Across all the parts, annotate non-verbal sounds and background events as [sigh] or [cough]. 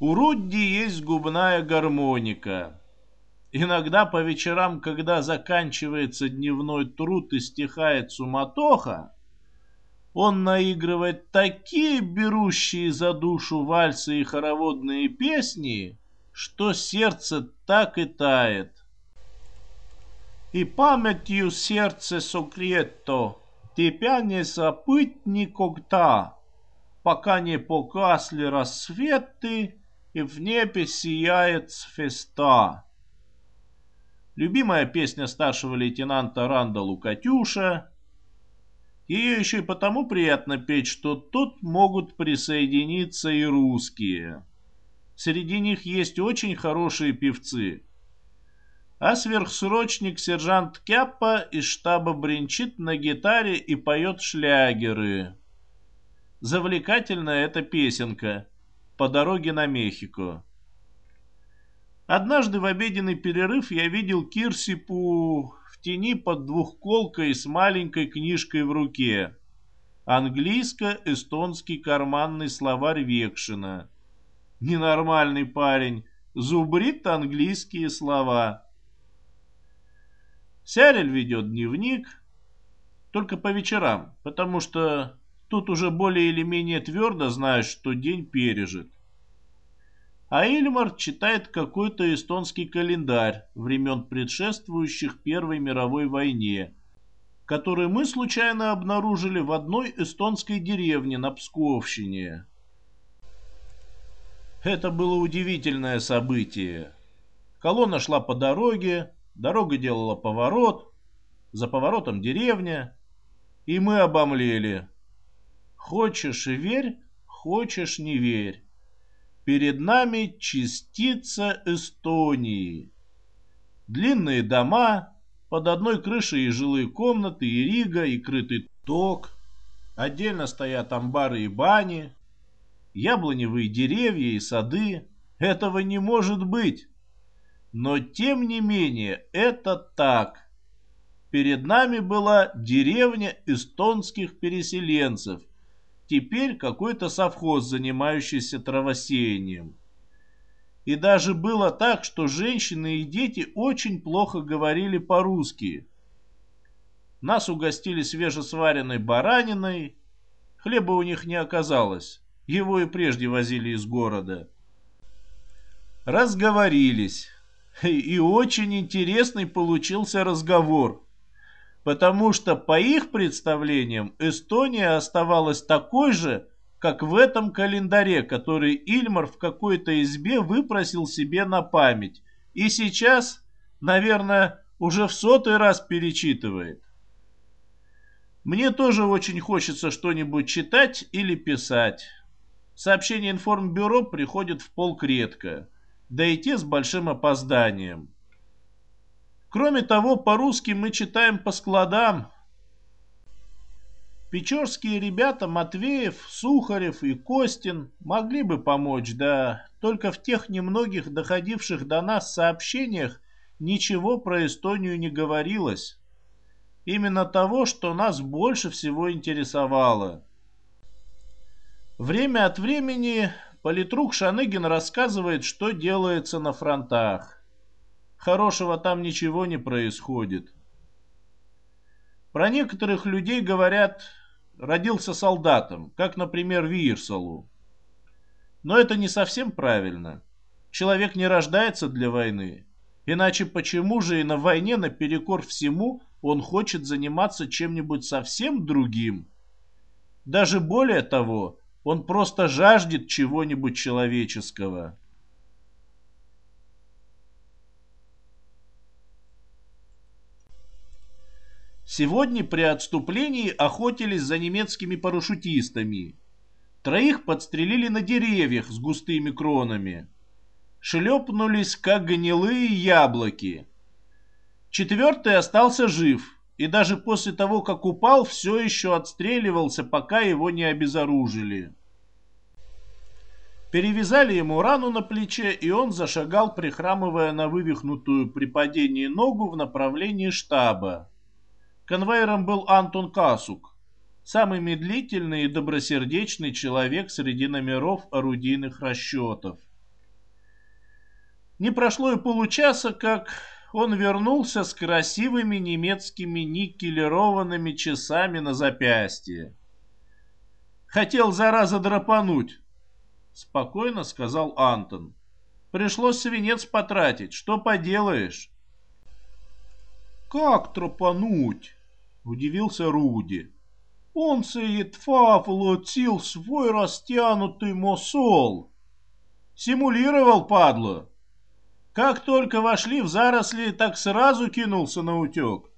У Рудди есть губная гармоника. Иногда по вечерам, когда заканчивается дневной труд и стихает суматоха, он наигрывает такие берущие за душу вальсы и хороводные песни, что сердце так и тает. И памятью сердце сокрето, тебя не забыть никогда, пока не погасли рассветы и в небе сияет звезда. Любимая песня старшего лейтенанта Рандалу «Катюша». Ее еще и потому приятно петь, что тут могут присоединиться и русские. Среди них есть очень хорошие певцы. А сверхсрочник сержант Кяппа из штаба бренчит на гитаре и поет шлягеры. Завлекательная эта песенка «По дороге на Мехико». Однажды в обеденный перерыв я видел Кирсипу в тени под двухколкой с маленькой книжкой в руке. Английско-эстонский карманный словарь Векшина. Ненормальный парень, зубрит английские слова. Сярель ведет дневник, только по вечерам, потому что Тут уже более или менее твердо знаешь, что день пережит. А Ильмар читает какой-то эстонский календарь времен предшествующих Первой мировой войне, который мы случайно обнаружили в одной эстонской деревне на Псковщине. Это было удивительное событие. Колонна шла по дороге, дорога делала поворот, за поворотом деревня, и мы обомлели. Хочешь верь, хочешь не верь. Перед нами частица Эстонии. Длинные дома, под одной крышей и жилые комнаты, и рига, и крытый ток. Отдельно стоят амбары и бани, яблоневые деревья и сады. Этого не может быть. Но тем не менее это так. Перед нами была деревня эстонских переселенцев, теперь какой-то совхоз, занимающийся травосеянием. И даже было так, что женщины и дети очень плохо говорили по-русски. Нас угостили свежесваренной бараниной. Хлеба у них не оказалось. Его и прежде возили из города. Разговорились. [laughs] И очень интересный получился разговор потому что по их представлениям Эстония оставалась такой же, как в этом календаре, который Ильмар в какой-то избе выпросил себе на память, и сейчас, наверное, уже в сотый раз перечитывает. Мне тоже очень хочется что-нибудь читать или писать. Сообщения информбюро приходят в полк редко, да и те с большим опозданием. Кроме того, по-русски мы читаем по складам. Печорские ребята Матвеев, Сухарев и Костин могли бы помочь, да только в тех немногих доходивших до нас сообщениях ничего про Эстонию не говорилось. Именно того, что нас больше всего интересовало. Время от времени политрук Шаныгин рассказывает, что делается на фронтах. Хорошего там ничего не происходит. Про некоторых людей говорят, родился солдатом, как, например, Вирсалу. Но это не совсем правильно. Человек не рождается для войны. Иначе почему же и на войне наперекор всему он хочет заниматься чем-нибудь совсем другим? Даже более того, он просто жаждет чего-нибудь человеческого. Сегодня при отступлении охотились за немецкими парашютистами. Троих подстрелили на деревьях с густыми кронами. Шлепнулись, как гнилые яблоки. Четвертый остался жив, и даже после того, как упал, все еще отстреливался, пока его не обезоружили. Перевязали ему рану на плече, и он зашагал, прихрамывая на вывихнутую при падении ногу в направлении штаба. Конвейером был Антон Касук, самый медлительный и добросердечный человек среди номеров орудийных расчетов. Не прошло и получаса, как он вернулся с красивыми немецкими никелированными часами на запястье. Хотел, зараза, драпануть, спокойно сказал Антон. Пришлось свинец потратить, что поделаешь? Как тропануть? Удивился Руди. Он едва волотил свой растянутый мосол. Симулировал, падло. Как только вошли в заросли, так сразу кинулся на утек.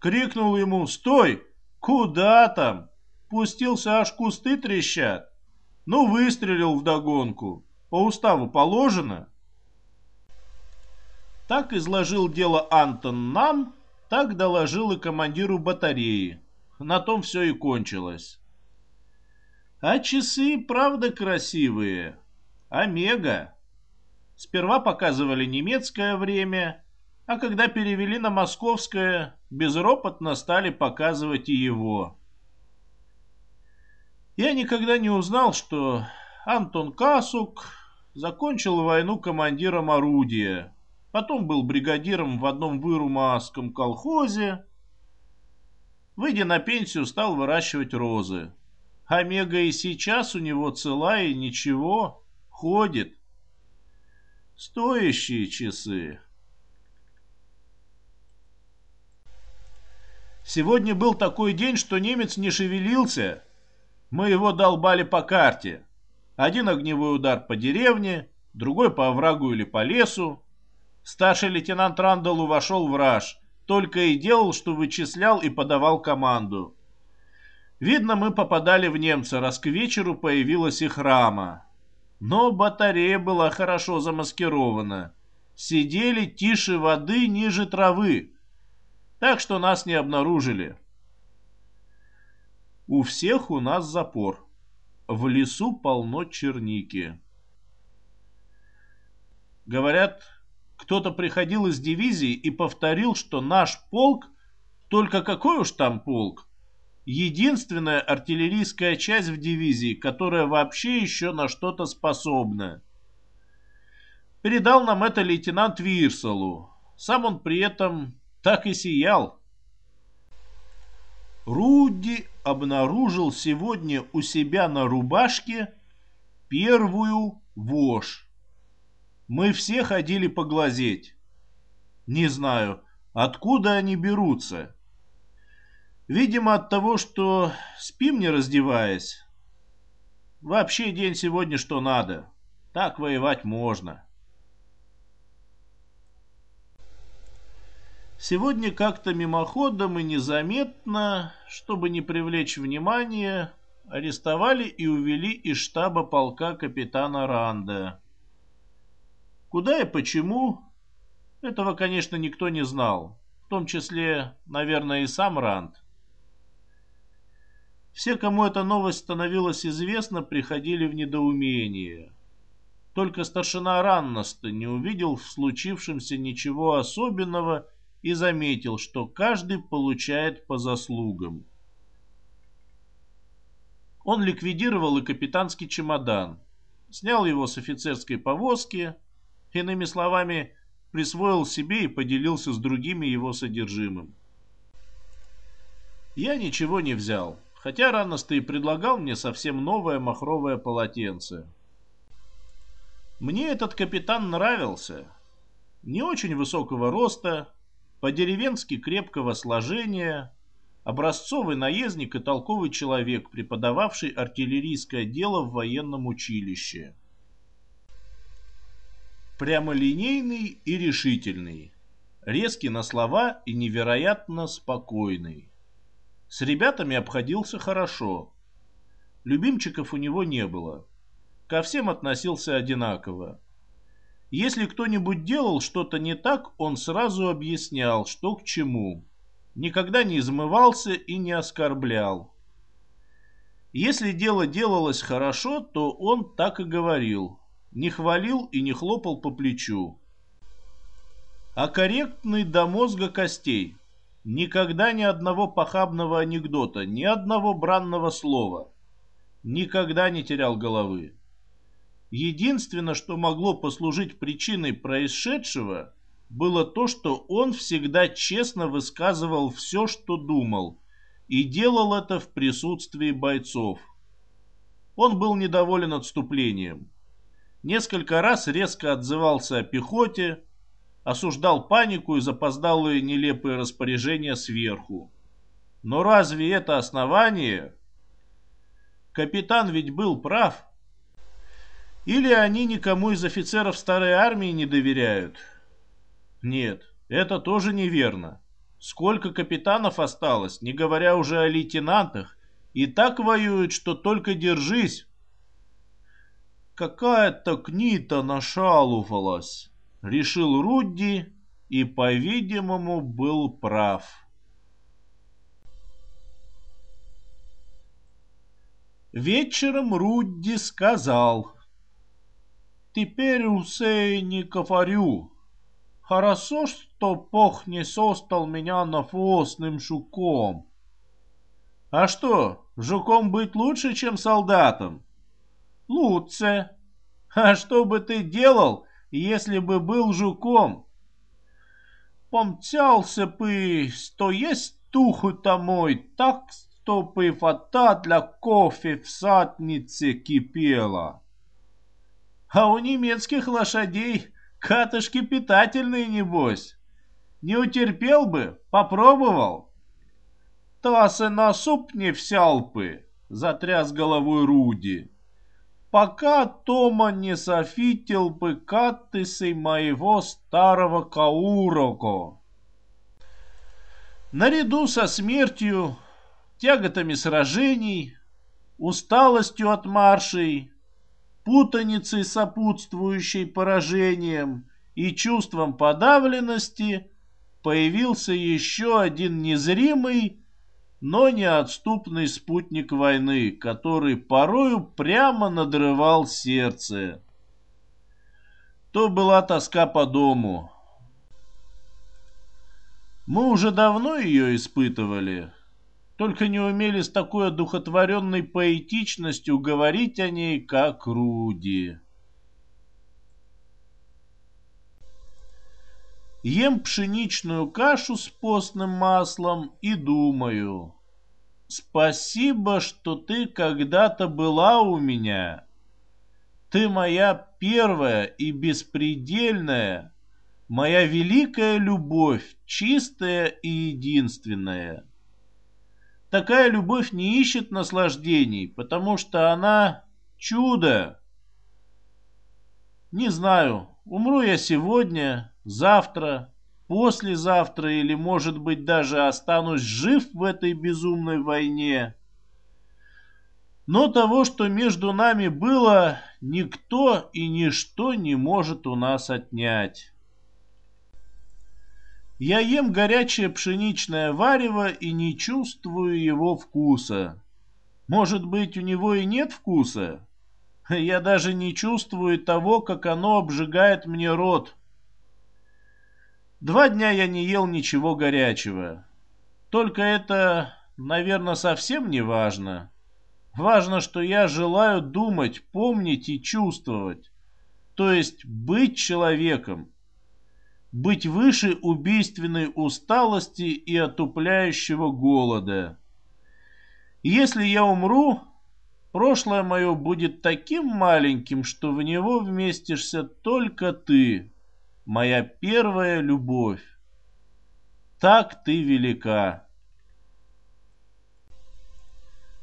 Крикнул ему «Стой! Куда там?» Пустился, аж кусты трещат. Ну, выстрелил вдогонку. По уставу положено. Так изложил дело Антон нам, так доложил и командиру батареи. На том все и кончилось. А часы, правда, красивые. Омега. Сперва показывали немецкое время, а когда перевели на московское, безропотно стали показывать и его. Я никогда не узнал, что Антон Касук закончил войну командиром орудия, потом был бригадиром в одном вырумасском колхозе, выйдя на пенсию, стал выращивать розы. Омега и сейчас у него цела и ничего, ходит. Стоящие часы. Сегодня был такой день, что немец не шевелился. Мы его долбали по карте. Один огневой удар по деревне, другой по оврагу или по лесу. Старший лейтенант Рандалу вошел в раж, только и делал, что вычислял и подавал команду. Видно, мы попадали в немца, раз к вечеру появилась их рама. Но батарея была хорошо замаскирована. Сидели тише воды, ниже травы. Так что нас не обнаружили. У всех у нас запор. В лесу полно черники. Говорят, кто-то приходил из дивизии и повторил, что наш полк, только какой уж там полк, единственная артиллерийская часть в дивизии, которая вообще еще на что-то способна. Передал нам это лейтенант Вирсалу. Сам он при этом так и сиял. Руди обнаружил сегодня у себя на рубашке первую вошь. Мы все ходили поглазеть. Не знаю, откуда они берутся. Видимо, от того, что спим не раздеваясь. Вообще день сегодня что надо. Так воевать можно. Сегодня как-то мимоходом и незаметно, чтобы не привлечь внимание, арестовали и увели из штаба полка капитана Ранда. Куда и почему, этого, конечно, никто не знал, в том числе, наверное, и сам Ранд. Все, кому эта новость становилась известна, приходили в недоумение. Только старшина Раннаста не увидел в случившемся ничего особенного и заметил, что каждый получает по заслугам. Он ликвидировал и капитанский чемодан, снял его с офицерской повозки, иными словами, присвоил себе и поделился с другими его содержимым. Я ничего не взял хотя Раннеста и предлагал мне совсем новое махровое полотенце. Мне этот капитан нравился. Не очень высокого роста, по-деревенски крепкого сложения, образцовый наездник и толковый человек, преподававший артиллерийское дело в военном училище. Прямолинейный и решительный, резкий на слова и невероятно спокойный. С ребятами обходился хорошо. Любимчиков у него не было. Ко всем относился одинаково. Если кто-нибудь делал что-то не так, он сразу объяснял, что к чему. Никогда не измывался и не оскорблял. Если дело делалось хорошо, то он так и говорил. Не хвалил и не хлопал по плечу. А корректный до мозга костей – Никогда ни одного похабного анекдота, ни одного бранного слова. Никогда не терял головы. Единственное, что могло послужить причиной происшедшего, было то, что он всегда честно высказывал все, что думал, и делал это в присутствии бойцов. Он был недоволен отступлением. Несколько раз резко отзывался о пехоте, осуждал панику и запоздалые нелепые распоряжения сверху. Но разве это основание? Капитан ведь был прав. Или они никому из офицеров старой армии не доверяют? Нет, это тоже неверно. Сколько капитанов осталось, не говоря уже о лейтенантах, и так воюют, что только держись. Какая-то книта нашалувалась, решил Рудди и, по-видимому, был прав. Вечером Рудди сказал, «Теперь усе не говорю. Хорошо, что Бог не создал меня навозным жуком». «А что, жуком быть лучше, чем солдатом?» «Лучше. А что бы ты делал, если бы был жуком?» «Помчался бы, что есть туху домой, так, чтобы вода для кофе в саднице кипела. А у немецких лошадей катышки питательные, небось. Не утерпел бы, попробовал. Тасы на суп не взял бы, затряс головой Руди. Пока Тома не софитил бы катысы моего старого Каурого. Наряду со смертью тяготами сражений, усталостью от маршей, путаницей, сопутствующей поражениям и чувством подавленности, появился еще один незримый, но неотступный спутник войны, который порою прямо надрывал сердце. То была тоска по дому. Мы уже давно ее испытывали, только не умели с такой одухотворенной поэтичностью говорить о ней, как Руди. Ем пшеничную кашу с постным маслом и думаю, спасибо, что ты когда-то была у меня. Ты моя первая и беспредельная, моя великая любовь, чистая и единственная. Такая любовь не ищет наслаждений, потому что она чудо. Не знаю, умру я сегодня, завтра, послезавтра или, может быть, даже останусь жив в этой безумной войне. Но того, что между нами было, никто и ничто не может у нас отнять. Я ем горячее пшеничное варево и не чувствую его вкуса. Может быть, у него и нет вкуса? Я даже не чувствую того, как оно обжигает мне рот. Два дня я не ел ничего горячего. Только это, наверное, совсем не важно. Важно, что я желаю думать, помнить и чувствовать. То есть быть человеком быть выше убийственной усталости и отупляющего голода. Если я умру, прошлое мое будет таким маленьким, что в него вместишься только ты, моя первая любовь. Так ты велика.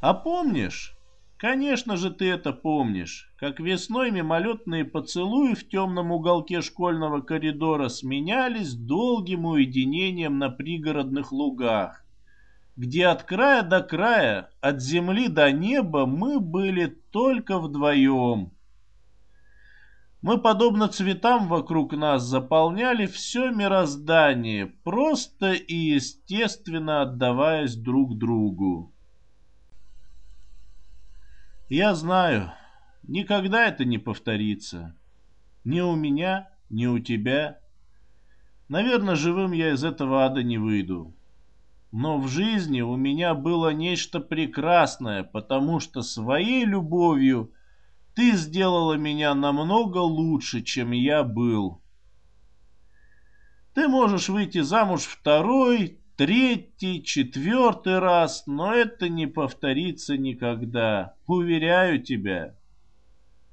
А помнишь, Конечно же ты это помнишь, как весной мимолетные поцелуи в темном уголке школьного коридора сменялись долгим уединением на пригородных лугах, где от края до края, от земли до неба мы были только вдвоем. Мы, подобно цветам вокруг нас, заполняли все мироздание, просто и естественно отдаваясь друг другу. Я знаю, никогда это не повторится. Ни у меня, ни у тебя. Наверное, живым я из этого ада не выйду. Но в жизни у меня было нечто прекрасное, потому что своей любовью ты сделала меня намного лучше, чем я был. Ты можешь выйти замуж второй, третий, четвертый раз, но это не повторится никогда, уверяю тебя.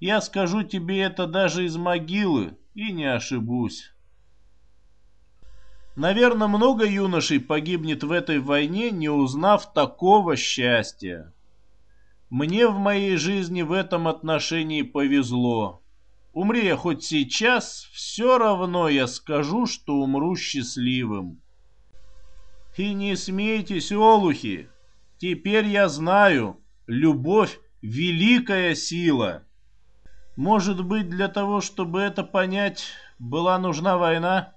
Я скажу тебе это даже из могилы и не ошибусь. Наверное, много юношей погибнет в этой войне, не узнав такого счастья. Мне в моей жизни в этом отношении повезло. Умри я хоть сейчас, все равно я скажу, что умру счастливым. И не смейтесь, олухи, теперь я знаю, любовь — великая сила. Может быть, для того, чтобы это понять, была нужна война?